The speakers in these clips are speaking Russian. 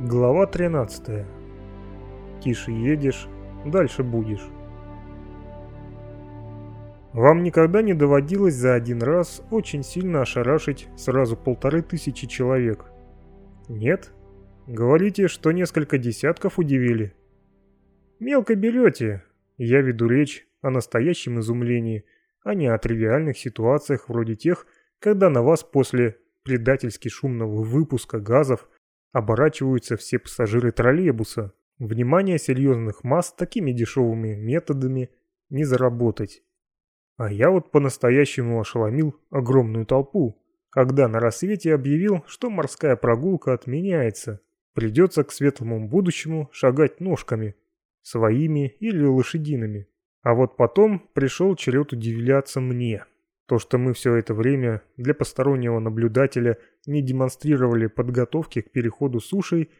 Глава 13. Тише едешь, дальше будешь. Вам никогда не доводилось за один раз очень сильно ошарашить сразу полторы тысячи человек? Нет? Говорите, что несколько десятков удивили? Мелко берете. Я веду речь о настоящем изумлении, а не о тривиальных ситуациях вроде тех, когда на вас после предательски шумного выпуска газов – оборачиваются все пассажиры троллейбуса. Внимание серьезных масс такими дешевыми методами не заработать. А я вот по-настоящему ошеломил огромную толпу, когда на рассвете объявил, что морская прогулка отменяется. Придется к светлому будущему шагать ножками, своими или лошадиными. А вот потом пришел черед удивляться мне. То, что мы все это время для постороннего наблюдателя не демонстрировали подготовки к переходу сушей,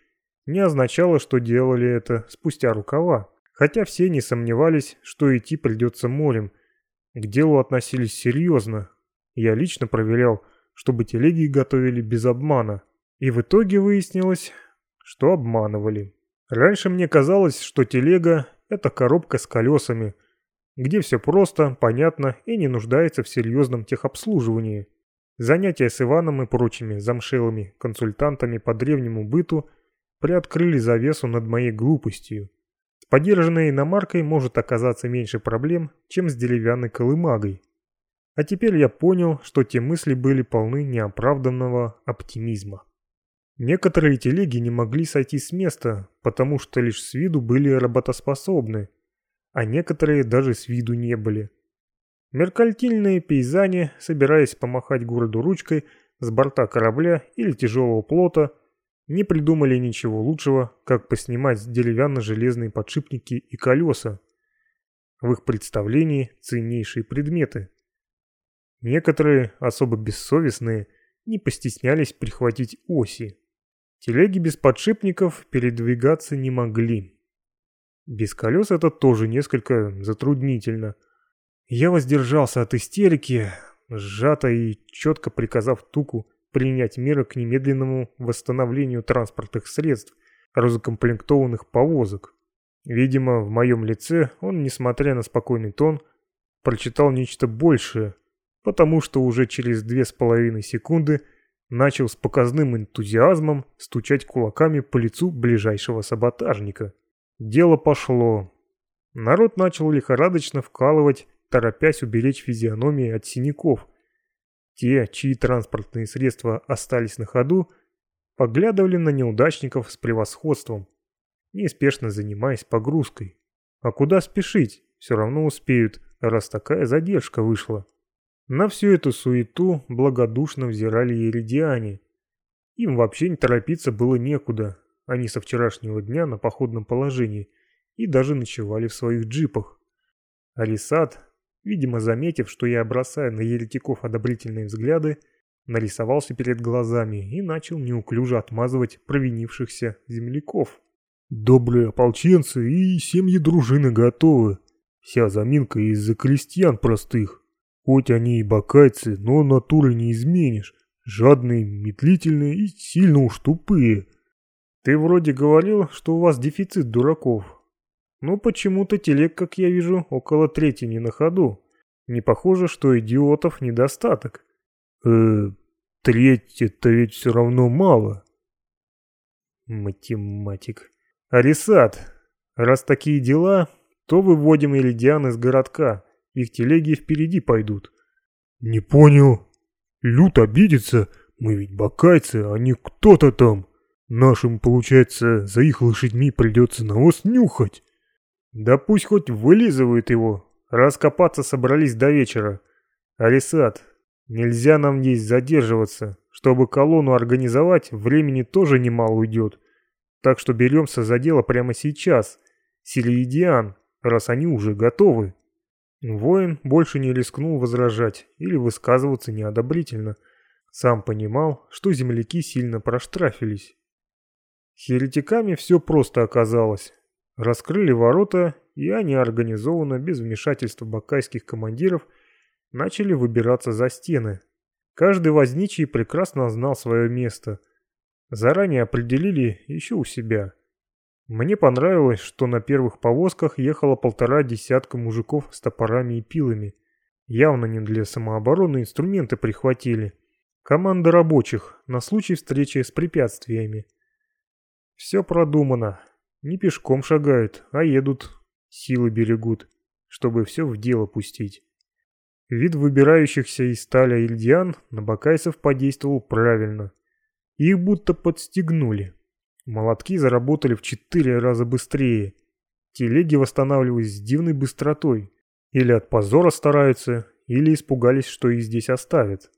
не означало, что делали это спустя рукава. Хотя все не сомневались, что идти придется морем. К делу относились серьезно. Я лично проверял, чтобы телеги готовили без обмана. И в итоге выяснилось, что обманывали. Раньше мне казалось, что телега – это коробка с колесами – где все просто, понятно и не нуждается в серьезном техобслуживании. Занятия с Иваном и прочими замшелыми консультантами по древнему быту приоткрыли завесу над моей глупостью. С подержанной иномаркой может оказаться меньше проблем, чем с деревянной колымагой. А теперь я понял, что те мысли были полны неоправданного оптимизма. Некоторые телеги не могли сойти с места, потому что лишь с виду были работоспособны, а некоторые даже с виду не были. Меркальтильные пейзане, собираясь помахать городу ручкой с борта корабля или тяжелого плота, не придумали ничего лучшего, как поснимать деревянно-железные подшипники и колеса. В их представлении ценнейшие предметы. Некоторые, особо бессовестные, не постеснялись прихватить оси. Телеги без подшипников передвигаться не могли. Без колес это тоже несколько затруднительно. Я воздержался от истерики, сжато и четко приказав Туку принять меры к немедленному восстановлению транспортных средств, разукомплектованных повозок. Видимо, в моем лице он, несмотря на спокойный тон, прочитал нечто большее, потому что уже через две с половиной секунды начал с показным энтузиазмом стучать кулаками по лицу ближайшего саботажника. Дело пошло. Народ начал лихорадочно вкалывать, торопясь уберечь физиономии от синяков. Те, чьи транспортные средства остались на ходу, поглядывали на неудачников с превосходством, неспешно занимаясь погрузкой. А куда спешить? Все равно успеют, раз такая задержка вышла. На всю эту суету благодушно взирали еридиане. Им вообще не торопиться было некуда, они со вчерашнего дня на походном положении и даже ночевали в своих джипах. Алисат, видимо заметив, что я бросаю на еретиков одобрительные взгляды, нарисовался перед глазами и начал неуклюже отмазывать провинившихся земляков. «Добрые ополченцы и семьи дружины готовы. Вся заминка из-за крестьян простых. Хоть они и бакайцы, но натуры не изменишь. Жадные, медлительные и сильно уж тупые. Ты вроде говорил, что у вас дефицит дураков. Ну почему-то телег, как я вижу, около трети не на ходу. Не похоже, что идиотов недостаток. Э, треть это ведь все равно мало. Математик. Арисат, раз такие дела, то выводим Элидиан из городка. Их телеги впереди пойдут. Не понял. Лют обидится. Мы ведь бакайцы, а не кто-то там. Нашим, получается, за их лошадьми придется навоз нюхать. Да пусть хоть вылизывают его, раскопаться собрались до вечера. Алисат, нельзя нам здесь задерживаться. Чтобы колонну организовать, времени тоже немало уйдет. Так что беремся за дело прямо сейчас. Силиидиан, раз они уже готовы. Воин больше не рискнул возражать или высказываться неодобрительно. Сам понимал, что земляки сильно проштрафились. С все просто оказалось. Раскрыли ворота, и они организованно, без вмешательства бакайских командиров, начали выбираться за стены. Каждый возничий прекрасно знал свое место. Заранее определили еще у себя. Мне понравилось, что на первых повозках ехало полтора десятка мужиков с топорами и пилами. Явно не для самообороны инструменты прихватили. Команда рабочих на случай встречи с препятствиями. Все продумано. Не пешком шагают, а едут, силы берегут, чтобы все в дело пустить. Вид выбирающихся из стали ильдиан на бакайцев подействовал правильно. Их будто подстегнули. Молотки заработали в четыре раза быстрее. Телеги восстанавливались с дивной быстротой. Или от позора стараются, или испугались, что их здесь оставят.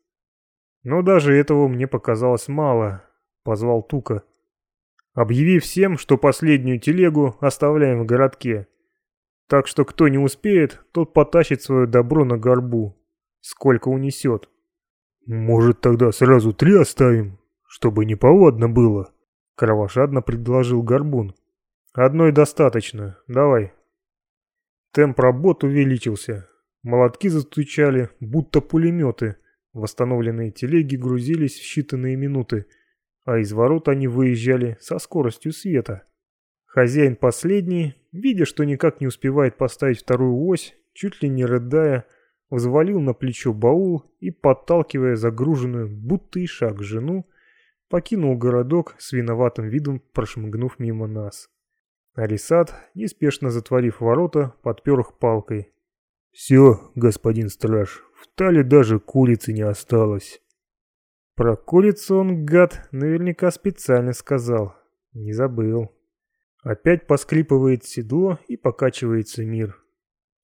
Но даже этого мне показалось мало, позвал Тука. Объяви всем, что последнюю телегу оставляем в городке. Так что кто не успеет, тот потащит свое добро на горбу. Сколько унесет. Может тогда сразу три оставим, чтобы не поводно было? Кровожадно предложил Горбун. «Одной достаточно. Давай». Темп работ увеличился. Молотки застучали, будто пулеметы. Восстановленные телеги грузились в считанные минуты, а из ворот они выезжали со скоростью света. Хозяин последний, видя, что никак не успевает поставить вторую ось, чуть ли не рыдая, взвалил на плечо баул и, подталкивая загруженную, будто и шаг жену, покинул городок с виноватым видом, прошмыгнув мимо нас. Арисат, неспешно затворив ворота, подпер их палкой. «Все, господин страж, в тале даже курицы не осталось». Про курицу он, гад, наверняка специально сказал. Не забыл. Опять поскрипывает седло и покачивается мир.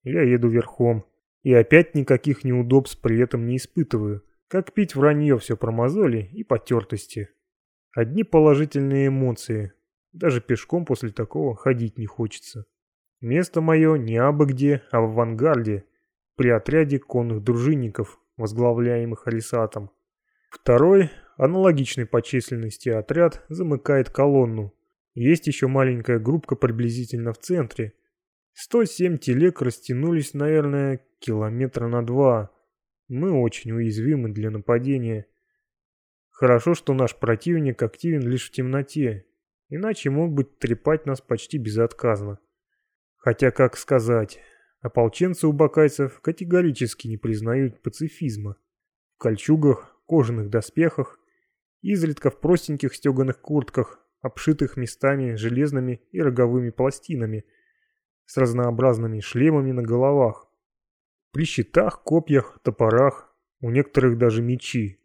Я еду верхом. И опять никаких неудобств при этом не испытываю. Как пить вранье все про мозоли и потертости. Одни положительные эмоции. Даже пешком после такого ходить не хочется. Место мое не абы где, а в авангарде, при отряде конных дружинников, возглавляемых Алисатом. Второй, аналогичный по численности отряд, замыкает колонну. Есть еще маленькая группка приблизительно в центре. 107 телег растянулись, наверное, километра на два. Мы очень уязвимы для нападения. Хорошо, что наш противник активен лишь в темноте, иначе мог бы трепать нас почти безотказно. Хотя, как сказать, ополченцы у бакайцев категорически не признают пацифизма. В кольчугах, кожаных доспехах, изредка в простеньких стеганых куртках, обшитых местами железными и роговыми пластинами, с разнообразными шлемами на головах. При щитах, копьях, топорах, у некоторых даже мечи,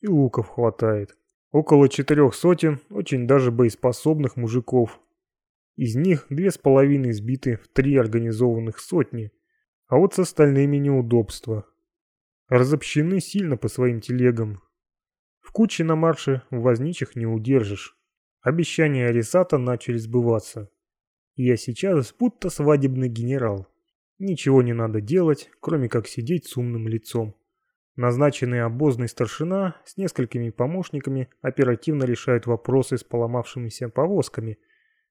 и луков хватает. Около четырех сотен очень даже боеспособных мужиков. Из них две с половиной сбиты в три организованных сотни, а вот с остальными неудобства. Разобщены сильно по своим телегам. В куче на марше возничих не удержишь. Обещания Арисата начали сбываться. Я сейчас будто свадебный генерал. Ничего не надо делать, кроме как сидеть с умным лицом. Назначенный обозный старшина с несколькими помощниками оперативно решает вопросы с поломавшимися повозками,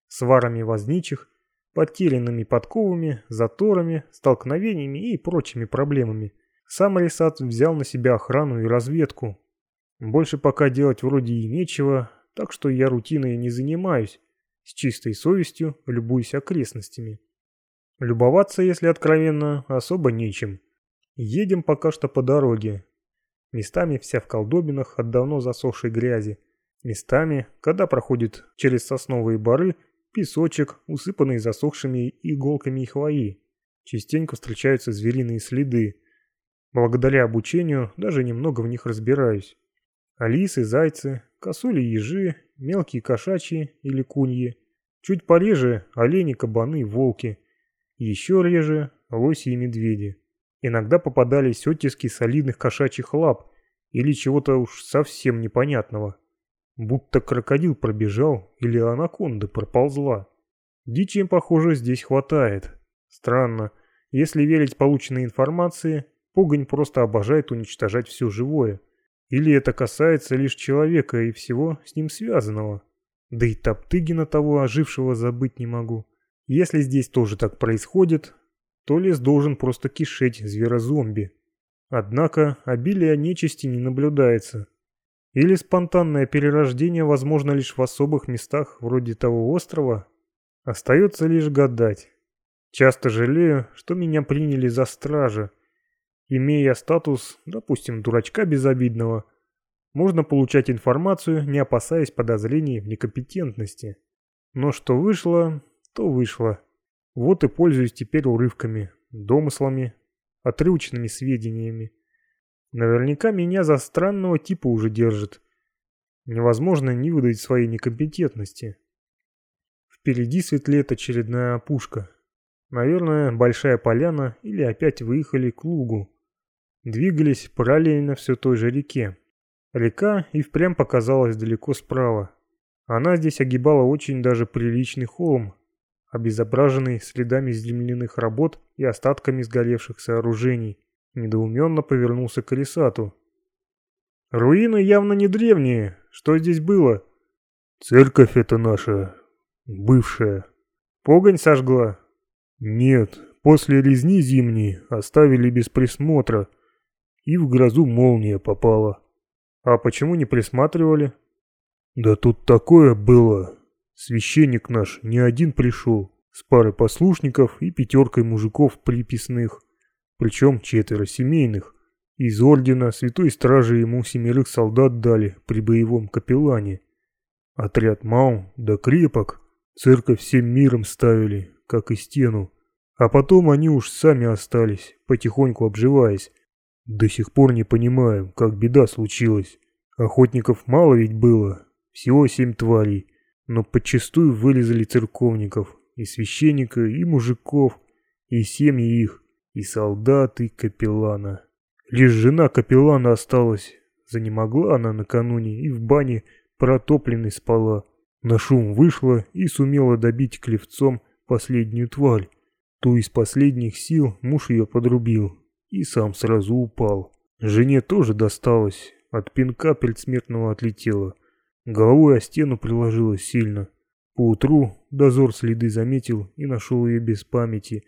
сварами возничих, потерянными подковами, заторами, столкновениями и прочими проблемами. Сам Алисат взял на себя охрану и разведку. Больше пока делать вроде и нечего, так что я рутиной не занимаюсь, с чистой совестью любуюсь окрестностями. Любоваться, если откровенно, особо нечем. Едем пока что по дороге. Местами вся в колдобинах от давно засохшей грязи. Местами, когда проходит через сосновые бары, песочек, усыпанный засохшими иголками и хвои. Частенько встречаются звериные следы. Благодаря обучению даже немного в них разбираюсь. Алисы, зайцы, косули, ежи, мелкие кошачьи или куньи. Чуть пореже олени, кабаны, волки. Еще реже лоси и медведи. Иногда попадались оттиски солидных кошачьих лап или чего-то уж совсем непонятного. Будто крокодил пробежал или анаконда проползла. Дичи похоже, здесь хватает. Странно. Если верить полученной информации, погонь просто обожает уничтожать все живое. Или это касается лишь человека и всего с ним связанного. Да и Топтыгина того ожившего забыть не могу. Если здесь тоже так происходит, то лес должен просто кишеть зверозомби. Однако обилия нечисти не наблюдается. Или спонтанное перерождение возможно лишь в особых местах вроде того острова? Остается лишь гадать. Часто жалею, что меня приняли за стража. Имея статус, допустим, дурачка безобидного, можно получать информацию, не опасаясь подозрений в некомпетентности. Но что вышло, то вышло. Вот и пользуюсь теперь урывками, домыслами, отрывочными сведениями. Наверняка меня за странного типа уже держат. Невозможно не выдать своей некомпетентности. Впереди светлеет очередная опушка. Наверное, большая поляна или опять выехали к лугу. Двигались параллельно все той же реке. Река и впрямь показалась далеко справа. Она здесь огибала очень даже приличный холм, обезображенный следами земляных работ и остатками сгоревших сооружений. Недоуменно повернулся к Алисату. «Руины явно не древние. Что здесь было?» «Церковь это наша. Бывшая». «Погонь сожгла?» «Нет. После резни зимней оставили без присмотра. И в грозу молния попала». «А почему не присматривали?» «Да тут такое было. Священник наш не один пришел, с парой послушников и пятеркой мужиков приписных, причем четверо семейных. Из ордена святой стражи ему семерых солдат дали при боевом капеллане. Отряд мал да крепок, церковь всем миром ставили, как и стену. А потом они уж сами остались, потихоньку обживаясь. До сих пор не понимаем, как беда случилась. Охотников мало ведь было, всего семь тварей но подчастую вылезали церковников, и священника, и мужиков, и семьи их, и солдат, и капеллана. Лишь жена капеллана осталась, занемогла она накануне и в бане протопленной спала. На шум вышла и сумела добить клевцом последнюю тварь. Ту из последних сил муж ее подрубил и сам сразу упал. Жене тоже досталось, от пинка предсмертного отлетела. Головой о стену приложилась сильно. Поутру дозор следы заметил и нашел ее без памяти,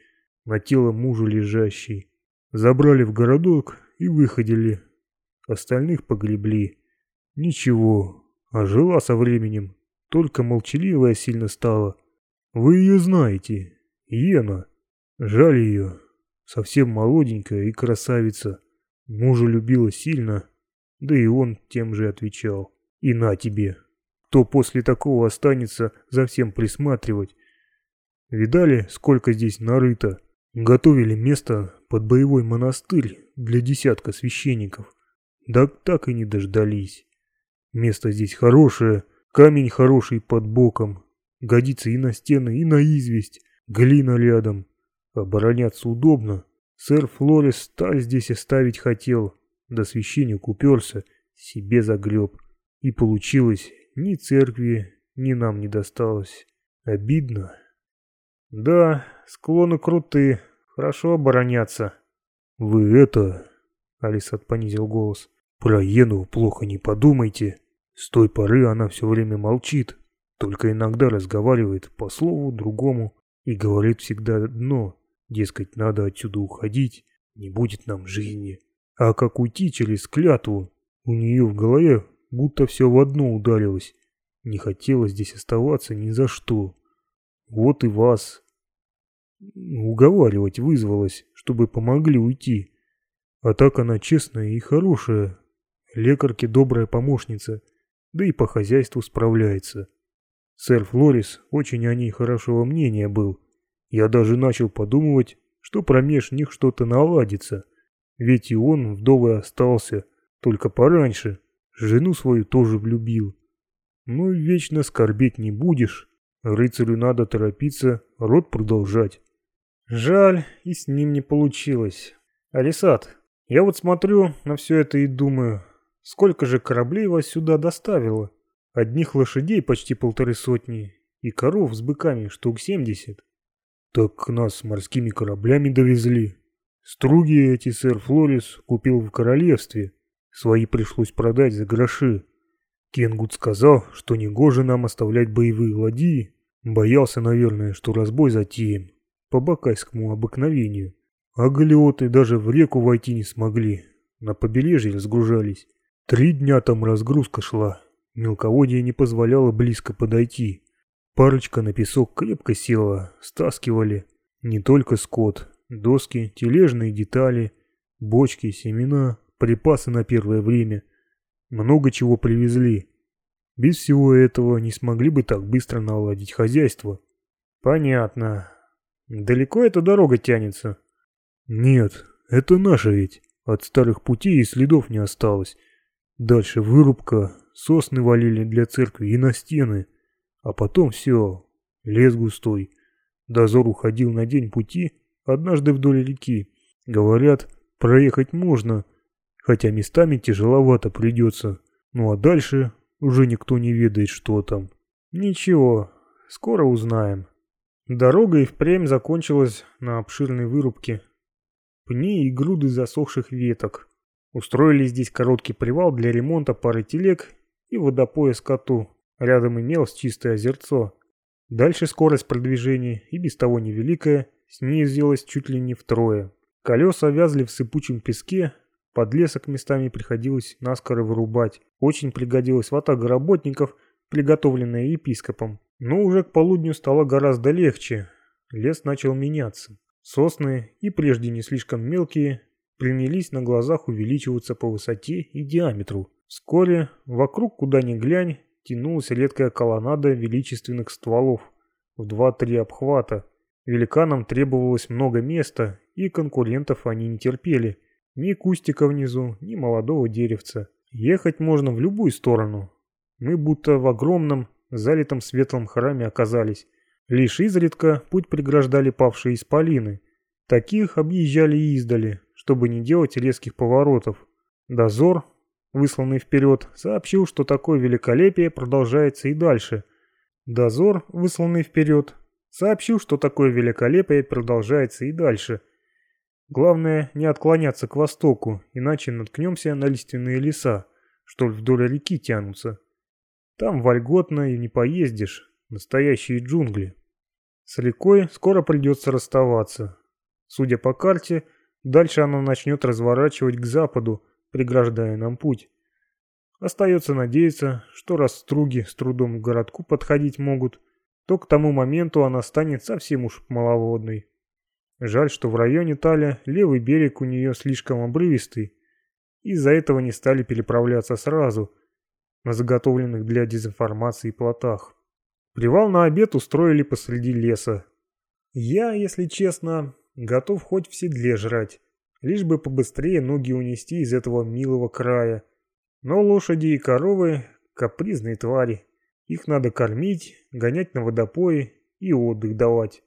на тело мужа лежащей. Забрали в городок и выходили. Остальных погребли. Ничего, а жила со временем, только молчаливая сильно стала. Вы ее знаете, Ена. Жаль ее, совсем молоденькая и красавица. Мужа любила сильно, да и он тем же отвечал. И на тебе. Кто после такого останется за всем присматривать? Видали, сколько здесь нарыто? Готовили место под боевой монастырь для десятка священников. Да так и не дождались. Место здесь хорошее, камень хороший под боком. Годится и на стены, и на известь. Глина рядом. Обороняться удобно. Сэр Флорес сталь здесь оставить хотел. Да священник уперся, себе загреб. И получилось, ни церкви, ни нам не досталось. Обидно. Да, склоны крутые, хорошо обороняться. Вы это... Алисат понизил голос. Про Ену плохо не подумайте. С той поры она все время молчит, только иногда разговаривает по слову другому и говорит всегда одно, дескать, надо отсюда уходить, не будет нам жизни. А как уйти через клятву, у нее в голове будто все в одно ударилось. Не хотела здесь оставаться ни за что. Вот и вас. Уговаривать вызвалась, чтобы помогли уйти. А так она честная и хорошая. Лекарки добрая помощница, да и по хозяйству справляется. Сэр Флорис очень о ней хорошего мнения был. Я даже начал подумывать, что промеж них что-то наладится. Ведь и он вдовой остался, только пораньше. Жену свою тоже влюбил. Ну, вечно скорбеть не будешь. Рыцарю надо торопиться, род продолжать. Жаль, и с ним не получилось. Алисат, я вот смотрю на все это и думаю, сколько же кораблей вас сюда доставило? Одних лошадей почти полторы сотни, и коров с быками штук семьдесят. Так нас морскими кораблями довезли. Струги эти сэр Флорис купил в королевстве. Свои пришлось продать за гроши. Кенгут сказал, что негоже нам оставлять боевые ладьи. Боялся, наверное, что разбой затеем. По бакайскому обыкновению. А галеоты даже в реку войти не смогли. На побережье разгружались. Три дня там разгрузка шла. Мелководье не позволяло близко подойти. Парочка на песок крепко села, стаскивали. Не только скот, доски, тележные детали, бочки, семена, припасы на первое время. Много чего привезли. Без всего этого не смогли бы так быстро наладить хозяйство. Понятно. Далеко эта дорога тянется? Нет, это наша ведь. От старых путей и следов не осталось. Дальше вырубка, сосны валили для церкви и на стены. А потом все, лес густой. Дозор уходил на день пути, однажды вдоль реки. Говорят, проехать можно, хотя местами тяжеловато придется. Ну а дальше уже никто не ведает, что там. Ничего, скоро узнаем. Дорога и впрямь закончилась на обширной вырубке. Пни и груды засохших веток. Устроили здесь короткий привал для ремонта пары телег и водопоя скоту. Рядом имелось чистое озерцо. Дальше скорость продвижения, и без того невеликая, снизилась чуть ли не втрое. Колеса вязли в сыпучем песке, Подлесок местами приходилось наскоро вырубать. Очень пригодилась ватага работников, приготовленная епископом. Но уже к полудню стало гораздо легче. Лес начал меняться. Сосны, и прежде не слишком мелкие, принялись на глазах увеличиваться по высоте и диаметру. Вскоре вокруг, куда ни глянь, тянулась редкая колоннада величественных стволов в два-три обхвата. Великанам требовалось много места, и конкурентов они не терпели – ни кустика внизу, ни молодого деревца. Ехать можно в любую сторону. Мы будто в огромном, залитом светлом храме оказались. Лишь изредка путь преграждали павшие исполины. Таких объезжали издали, чтобы не делать резких поворотов. Дозор, высланный вперед, сообщил, что такое великолепие продолжается и дальше. Дозор, высланный вперед, сообщил, что такое великолепие продолжается и дальше – Главное не отклоняться к востоку, иначе наткнемся на лиственные леса, что вдоль реки тянутся. Там вольготно и не поездишь, настоящие джунгли. С рекой скоро придется расставаться. Судя по карте, дальше она начнет разворачивать к западу, преграждая нам путь. Остается надеяться, что раз струги с трудом к городку подходить могут, то к тому моменту она станет совсем уж маловодной. Жаль, что в районе Таля левый берег у нее слишком обрывистый. Из-за этого не стали переправляться сразу, на заготовленных для дезинформации плотах. Привал на обед устроили посреди леса. Я, если честно, готов хоть в седле жрать, лишь бы побыстрее ноги унести из этого милого края. Но лошади и коровы — капризные твари. Их надо кормить, гонять на водопои и отдых давать.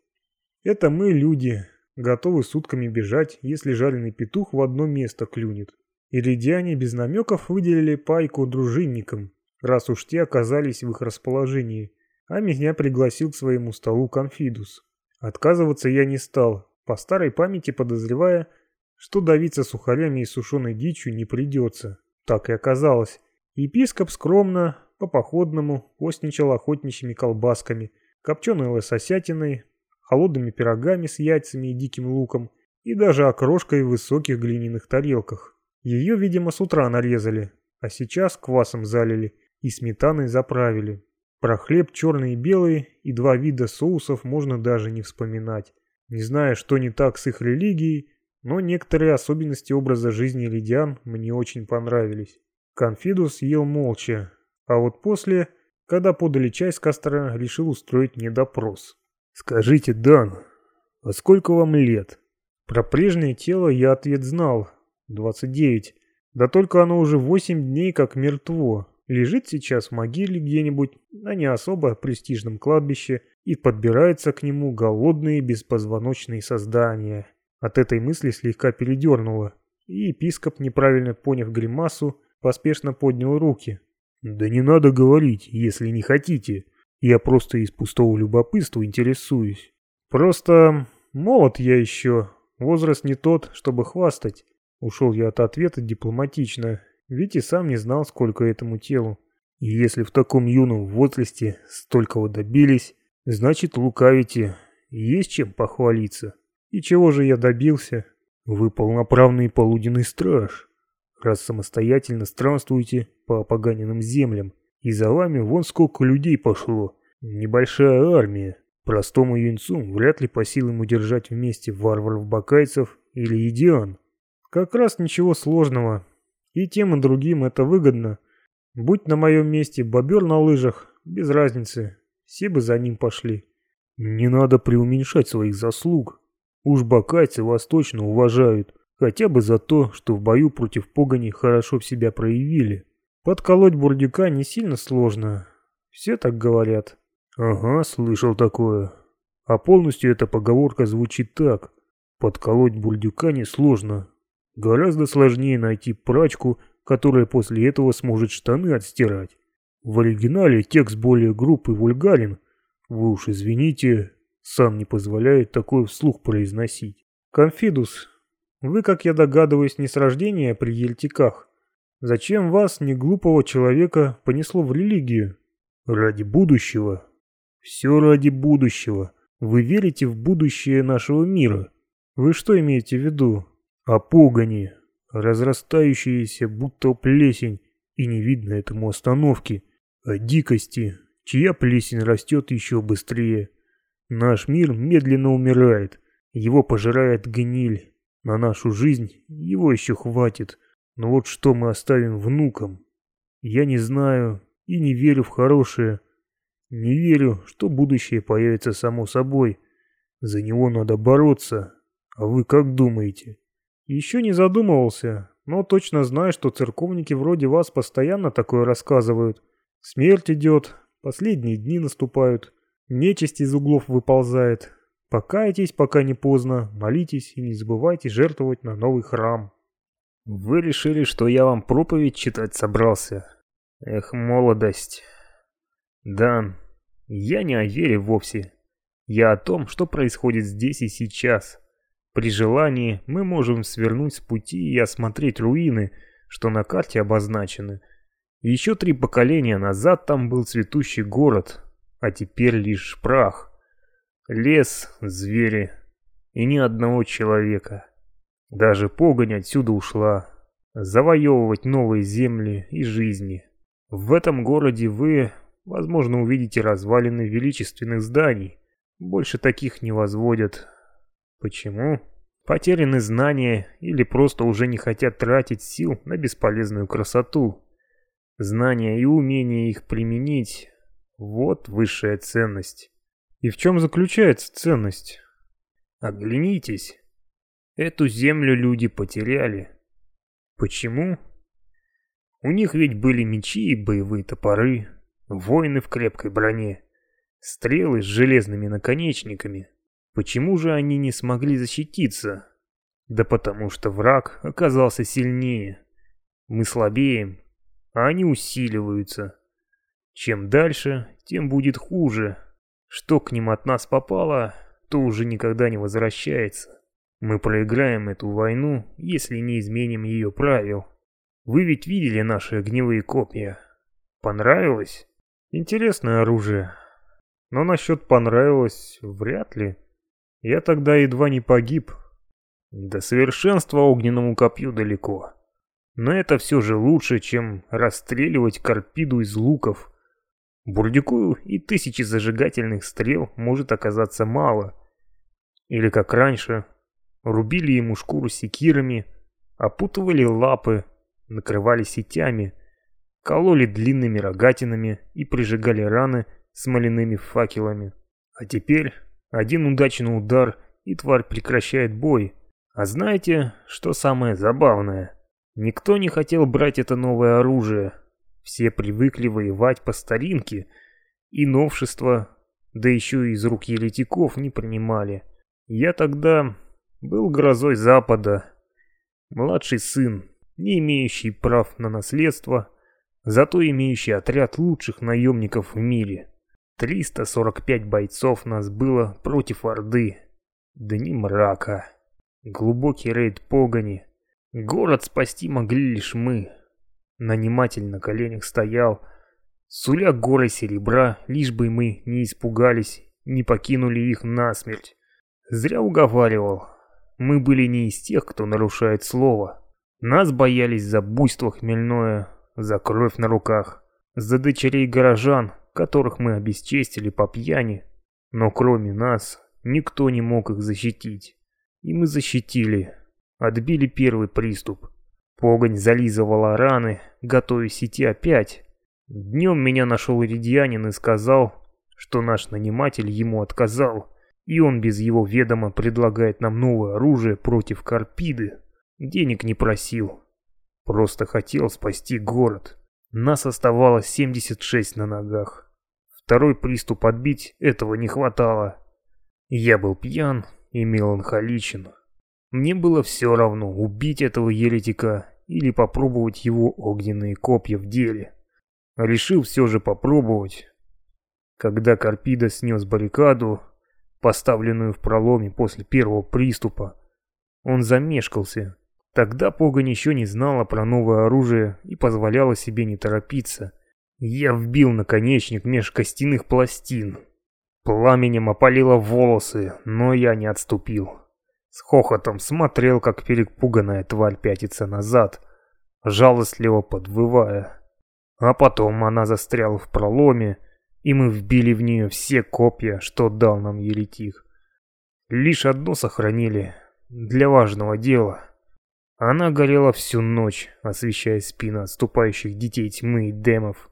Это мы, люди, готовы сутками бежать, если жареный петух в одно место клюнет. Иридиане без намеков выделили пайку дружинникам, раз уж те оказались в их расположении, а меня пригласил к своему столу Конфидус. Отказываться я не стал, по старой памяти подозревая, что давиться сухарями и сушеной дичью не придется. Так и оказалось. Епископ скромно, по-походному, постничал охотничьими колбасками, копченой лососятиной, холодными пирогами с яйцами и диким луком, и даже окрошкой в высоких глиняных тарелках. Ее, видимо, с утра нарезали, а сейчас квасом залили и сметаной заправили. Про хлеб черный и белый и два вида соусов можно даже не вспоминать. Не знаю, что не так с их религией, но некоторые особенности образа жизни лидиан мне очень понравились. Конфидус ел молча, а вот после, когда подали чай с костра, решил устроить мне допрос. «Скажите, Дан, а сколько вам лет?» Про прежнее тело я ответ знал. 29. Да только оно уже 8 дней как мертво. Лежит сейчас в могиле где-нибудь на не особо престижном кладбище и подбираются к нему голодные беспозвоночные создания. От этой мысли слегка передернуло, и епископ, неправильно поняв гримасу, поспешно поднял руки. «Да не надо говорить, если не хотите. Я просто из пустого любопытства интересуюсь. Просто молод я еще, возраст не тот, чтобы хвастать. Ушел я от ответа дипломатично, ведь и сам не знал, сколько этому телу. И если в таком юном возрасте столького добились, значит лукавите, есть чем похвалиться. И чего же я добился? Вы полноправный полуденный страж. раз самостоятельно странствуете по опоганенным землям. И за вами вон сколько людей пошло. Небольшая армия. Простому юнцу вряд ли по силам удержать вместе варваров-бакайцев или идиан. Как раз ничего сложного. И тем и другим это выгодно. Будь на моем месте бобер на лыжах, без разницы, все бы за ним пошли. Не надо преуменьшать своих заслуг. Уж бакайцы вас точно уважают, хотя бы за то, что в бою против погони хорошо себя проявили. Подколоть бурдюка не сильно сложно. Все так говорят. Ага, слышал такое. А полностью эта поговорка звучит так. Подколоть бурдюка несложно. Гораздо сложнее найти прачку, которая после этого сможет штаны отстирать. В оригинале текст более груб и вульгарен. Вы уж извините, сам не позволяет такое вслух произносить. Конфидус, вы, как я догадываюсь, не с рождения при ельтиках. Зачем вас, не глупого человека, понесло в религию? Ради будущего. Все ради будущего. Вы верите в будущее нашего мира? Вы что имеете в виду? О погони разрастающиеся будто плесень, и не видно этому остановки, о дикости, чья плесень растет еще быстрее. Наш мир медленно умирает, его пожирает гниль. На нашу жизнь его еще хватит, но вот что мы оставим внукам? Я не знаю и не верю в хорошее. Не верю, что будущее появится само собой. За него надо бороться. А вы как думаете? Еще не задумывался, но точно знаю, что церковники вроде вас постоянно такое рассказывают. Смерть идет, последние дни наступают, нечисть из углов выползает. Покайтесь, пока не поздно, молитесь и не забывайте жертвовать на новый храм. Вы решили, что я вам проповедь читать собрался? Эх, молодость. Дан, я не о вере вовсе. Я о том, что происходит здесь и сейчас. При желании мы можем свернуть с пути и осмотреть руины, что на карте обозначены. Еще три поколения назад там был цветущий город, а теперь лишь прах. Лес, звери и ни одного человека. Даже погонь отсюда ушла. Завоевывать новые земли и жизни. В этом городе вы, возможно, увидите развалины величественных зданий. Больше таких не возводят, Почему? Потеряны знания или просто уже не хотят тратить сил на бесполезную красоту. Знания и умение их применить – вот высшая ценность. И в чем заключается ценность? Оглянитесь. Эту землю люди потеряли. Почему? У них ведь были мечи и боевые топоры, воины в крепкой броне, стрелы с железными наконечниками – Почему же они не смогли защититься? Да потому что враг оказался сильнее. Мы слабеем, а они усиливаются. Чем дальше, тем будет хуже. Что к ним от нас попало, то уже никогда не возвращается. Мы проиграем эту войну, если не изменим ее правил. Вы ведь видели наши огневые копья. Понравилось? Интересное оружие. Но насчет понравилось вряд ли. Я тогда едва не погиб. До совершенства огненному копью далеко. Но это все же лучше, чем расстреливать карпиду из луков. Бурдюку и тысячи зажигательных стрел может оказаться мало. Или как раньше, рубили ему шкуру секирами, опутывали лапы, накрывали сетями, кололи длинными рогатинами и прижигали раны смоляными факелами. А теперь один удачный удар, и тварь прекращает бой. А знаете, что самое забавное? Никто не хотел брать это новое оружие. Все привыкли воевать по старинке, и новшества, да еще и из рук еретиков, не принимали. Я тогда был грозой Запада. Младший сын, не имеющий прав на наследство, зато имеющий отряд лучших наемников в мире. 345 бойцов нас было против Орды. Дни мрака. Глубокий рейд погони. Город спасти могли лишь мы. Наниматель на коленях стоял, суля горы серебра, лишь бы мы не испугались, не покинули их насмерть. Зря уговаривал. Мы были не из тех, кто нарушает слово. Нас боялись за буйство хмельное, за кровь на руках, за дочерей горожан, которых мы обесчестили по пьяни. Но кроме нас, никто не мог их защитить. И мы защитили, отбили первый приступ. Погонь зализывала раны, готовясь идти опять. Днем меня нашел Иридианин и сказал, что наш наниматель ему отказал, и он без его ведома предлагает нам новое оружие против Карпиды. Денег не просил, просто хотел спасти город. Нас оставалось 76 на ногах. Второй приступ отбить этого не хватало. Я был пьян и меланхоличен. Мне было все равно, убить этого еретика или попробовать его огненные копья в деле. Решил все же попробовать. Когда Карпида снес баррикаду, поставленную в проломе после первого приступа, он замешкался. Тогда Погонь еще не знала про новое оружие и позволяла себе не торопиться. Я вбил наконечник меж костяных пластин. Пламенем опалило волосы, но я не отступил. С хохотом смотрел, как перепуганная тварь пятится назад, жалостливо подвывая. А потом она застряла в проломе, и мы вбили в нее все копья, что дал нам еретик. Лишь одно сохранили, для важного дела. Она горела всю ночь, освещая спины отступающих детей тьмы и демов.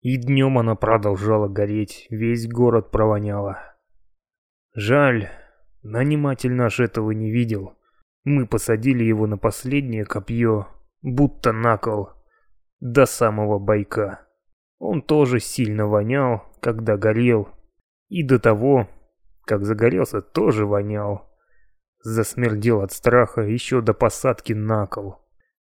И днем она продолжала гореть, весь город провоняла. Жаль, Наниматель наш этого не видел. Мы посадили его на последнее копье, будто на кол, до самого байка. Он тоже сильно вонял, когда горел, и до того, как загорелся, тоже вонял. Засмердел от страха еще до посадки на кол.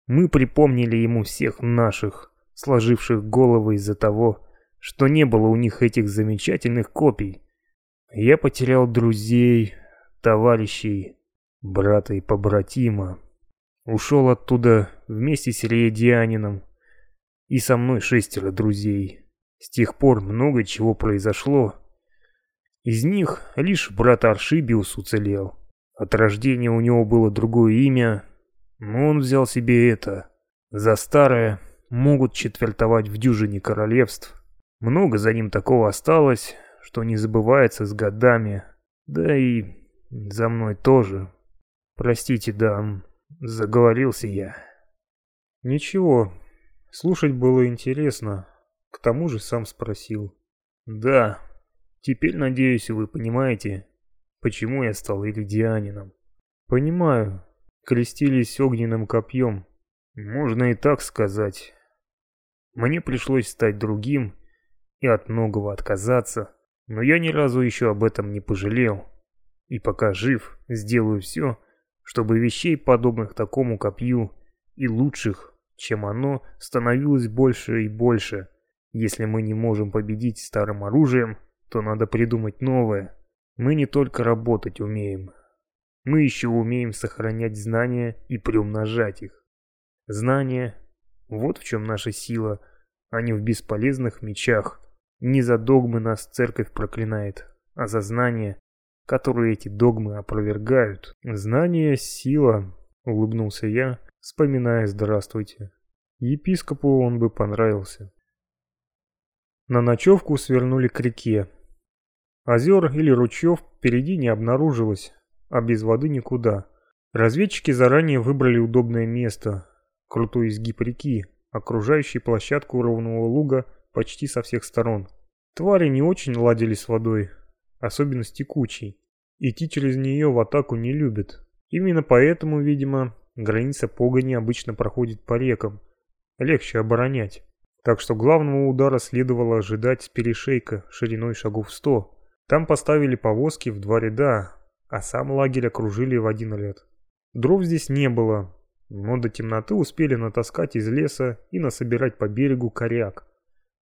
Мы припомнили ему всех наших, сложивших головы из-за того, что не было у них этих замечательных копий. Я потерял друзей, товарищей, брата и побратима. Ушел оттуда вместе с Риедианином и со мной шестеро друзей. С тех пор много чего произошло. Из них лишь брат Аршибиус уцелел. От рождения у него было другое имя, но он взял себе это. За старое могут четвертовать в дюжине королевств. Много за ним такого осталось, что не забывается с годами. Да и за мной тоже. Простите, да, заговорился я. Ничего, слушать было интересно. К тому же сам спросил. Да, теперь, надеюсь, вы понимаете, почему я стал иридианином. Понимаю, крестились огненным копьем. Можно и так сказать. Мне пришлось стать другим и от многого отказаться, но я ни разу еще об этом не пожалел. И пока жив, сделаю все, чтобы вещей, подобных такому копью, и лучших, чем оно, становилось больше и больше. Если мы не можем победить старым оружием, то надо придумать новое. Мы не только работать умеем. Мы еще умеем сохранять знания и приумножать их. Знания – вот в чем наша сила, а не в бесполезных мечах. Не за догмы нас церковь проклинает, а за знания, которые эти догмы опровергают. Знание – сила, улыбнулся я, вспоминая «Здравствуйте». Епископу он бы понравился. На ночевку свернули к реке. Озер или ручьев впереди не обнаружилось, а без воды никуда. Разведчики заранее выбрали удобное место, крутой изгиб реки, окружающий площадку ровного луга почти со всех сторон. Твари не очень ладили с водой, особенно с текучей. Идти через нее в атаку не любят. Именно поэтому, видимо, граница погони обычно проходит по рекам. Легче оборонять. Так что главного удара следовало ожидать с перешейка шириной шагов 100. Там поставили повозки в два ряда, а сам лагерь окружили в один ряд. Дров здесь не было, но до темноты успели натаскать из леса и насобирать по берегу коряк.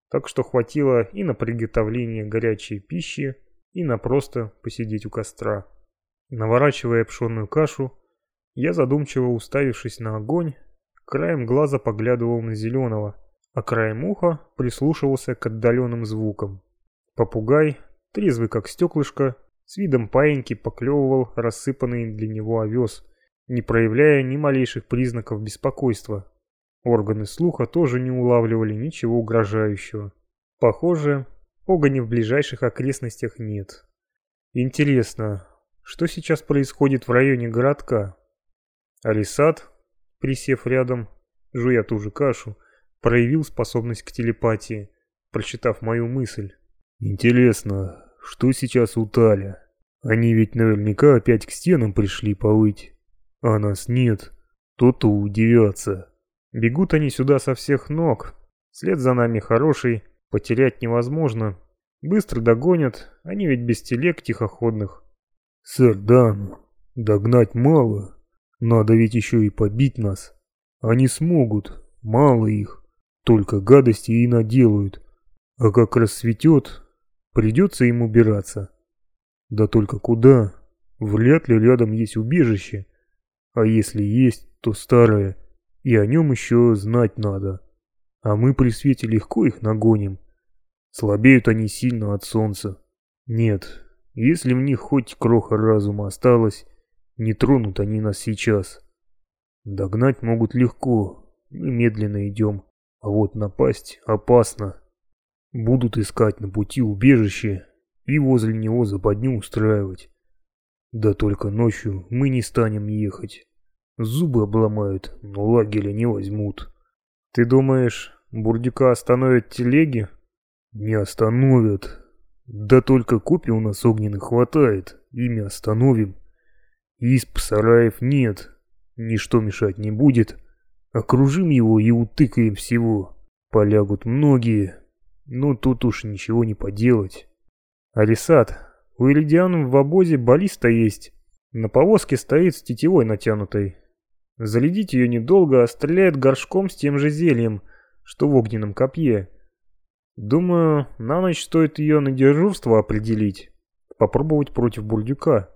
Так что хватило и на приготовление горячей пищи, и на просто посидеть у костра. Наворачивая пшенную кашу, я задумчиво уставившись на огонь, краем глаза поглядывал на зеленого, а краем уха прислушивался к отдаленным звукам. Попугай, трезвый как стеклышко, с видом паиньки поклевывал рассыпанный для него овес не проявляя ни малейших признаков беспокойства. Органы слуха тоже не улавливали ничего угрожающего. Похоже, погони в ближайших окрестностях нет. Интересно, что сейчас происходит в районе городка? Алисат, присев рядом, жуя ту же кашу, проявил способность к телепатии, прочитав мою мысль. «Интересно, что сейчас у Таля? Они ведь наверняка опять к стенам пришли повыть, а нас нет. То-то удивятся». Бегут они сюда со всех ног. След за нами хороший, потерять невозможно. Быстро догонят, они ведь без телег тихоходных. Сэр Дан, догнать мало. Надо ведь еще и побить нас. Они смогут, мало их. Только гадости и наделают. А как рассветет, придется им убираться. Да только куда? Вряд ли рядом есть убежище. А если есть, то старое – и о нем еще знать надо. А мы при свете легко их нагоним. Слабеют они сильно от солнца. Нет, если в них хоть кроха разума осталась, не тронут они нас сейчас. Догнать могут легко, мы медленно идем, а вот напасть опасно. Будут искать на пути убежище и возле него западню устраивать. Да только ночью мы не станем ехать. Зубы обломают, но лагеря не возьмут. Ты думаешь, Бурдюка остановят телеги? Не остановят. Да только копий у нас огненных хватает, ими остановим. Исп сараев нет, ничто мешать не будет. Окружим его и утыкаем всего. Полягут многие, но тут уж ничего не поделать. Алисат, у Элидиан в обозе баллиста есть. На повозке стоит с тетивой натянутой. Заледить ее недолго, а стреляет горшком с тем же зельем, что в огненном копье. Думаю, на ночь стоит ее на дежурство определить. Попробовать против бурдюка.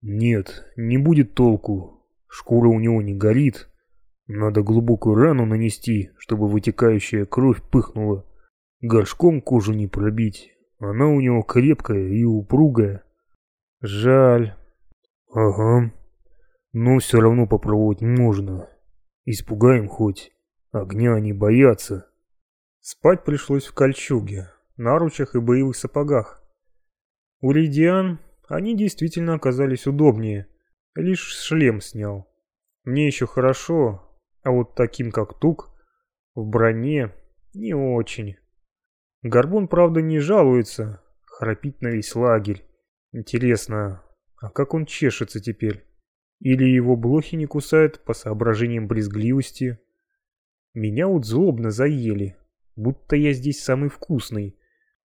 Нет, не будет толку. Шкура у него не горит. Надо глубокую рану нанести, чтобы вытекающая кровь пыхнула. Горшком кожу не пробить. Она у него крепкая и упругая. Жаль. Ага. Но все равно попробовать можно. Испугаем хоть. Огня они боятся. Спать пришлось в кольчуге, наручах и боевых сапогах. У Лидиан они действительно оказались удобнее. Лишь шлем снял. Мне еще хорошо, а вот таким как Тук в броне не очень. Горбун, правда, не жалуется, храпит на весь лагерь. Интересно, а как он чешется теперь? Или его блохи не кусают по соображениям брезгливости. Меня вот злобно заели, будто я здесь самый вкусный.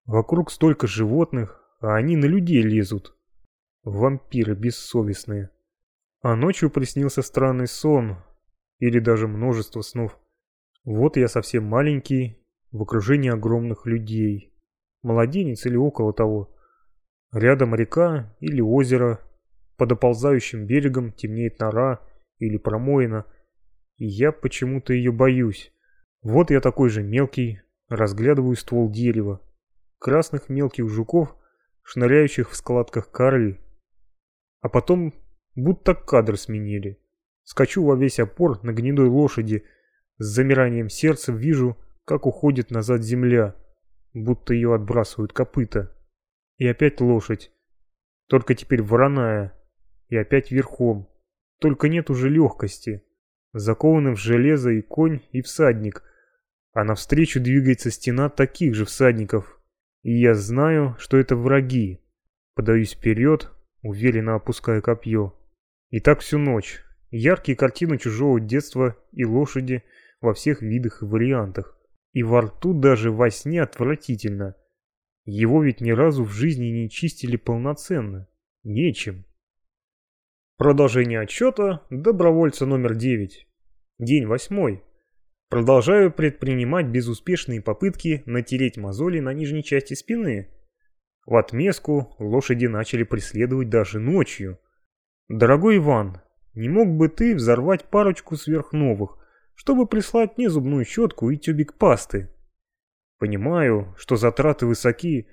Вокруг столько животных, а они на людей лезут. Вампиры бессовестные. А ночью приснился странный сон, или даже множество снов. Вот я совсем маленький, в окружении огромных людей. Младенец или около того. Рядом река или озеро, под оползающим берегом темнеет нора или промоина, и я почему-то ее боюсь. Вот я такой же мелкий, разглядываю ствол дерева. Красных мелких жуков, шныряющих в складках коры. А потом будто кадр сменили. Скачу во весь опор на гнедой лошади, с замиранием сердца вижу, как уходит назад земля, будто ее отбрасывают копыта. И опять лошадь, только теперь вороная, и опять верхом. Только нет уже легкости. Закованы в железо и конь, и всадник. А навстречу двигается стена таких же всадников. И я знаю, что это враги. Подаюсь вперед, уверенно опуская копье. И так всю ночь. Яркие картины чужого детства и лошади во всех видах и вариантах. И во рту даже во сне отвратительно. Его ведь ни разу в жизни не чистили полноценно. Нечем. Продолжение отчета добровольца номер 9. День восьмой. Продолжаю предпринимать безуспешные попытки натереть мозоли на нижней части спины. В отместку лошади начали преследовать даже ночью. Дорогой Иван, не мог бы ты взорвать парочку сверхновых, чтобы прислать мне зубную щетку и тюбик пасты? Понимаю, что затраты высоки,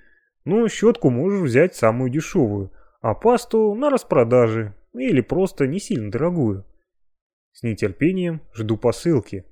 но щетку можешь взять самую дешевую, а пасту на распродаже или просто не сильно дорогую. С нетерпением жду посылки.